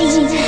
美人。